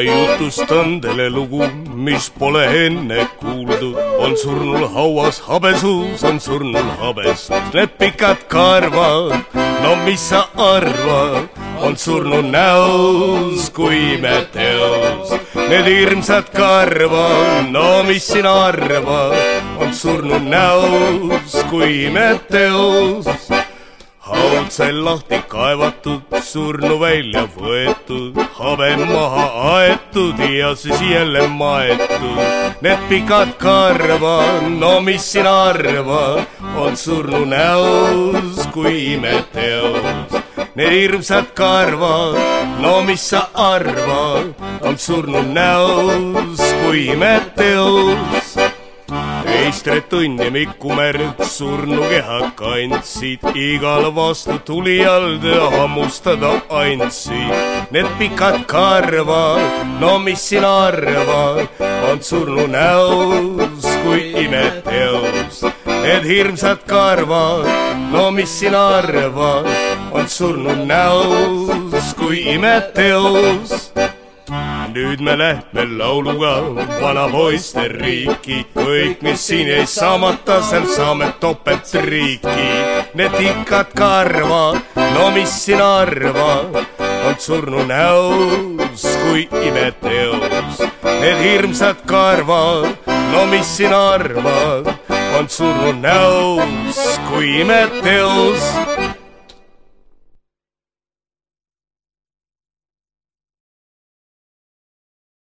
jutustan teile lugu, mis pole enne kuuldud. on surnul hauas habesuus, on surnul habesuus need pikad karvad. no mis sa arvad, on surnu näos kui meteos. Need hirmsad karvad, no mis sina arvad, on surnu näos kui meteos haud sai lahti kaevatud, surnu välja võetud, habe maha aetud ja siis jälle maetud. Need pikad karvad, no mis sina arvad, on surnu näos kui imeteos. Need hirmsad karvad, no mis sa arvad, on surnu näos kui imeteos teistre tunni Mikkumärk surnukeha kandsid, igal vastu tulijal hammustada andsid. Need pikad karvad, no mis sina arvad, on surnu näos kui imeteos. Need hirmsad karvad, no mis sina arvad, on surnu näos kui imeteos nüüd me lähme lauluga vanapoiste riiki, kõik, mis siin jäi saamata, seal saame topeltriiki. Need pikad karvad, no mis sina arvad, on surnu näos kui imeteos. Need hirmsad karvad, no mis sina arvad, on surnu näos kui imeteos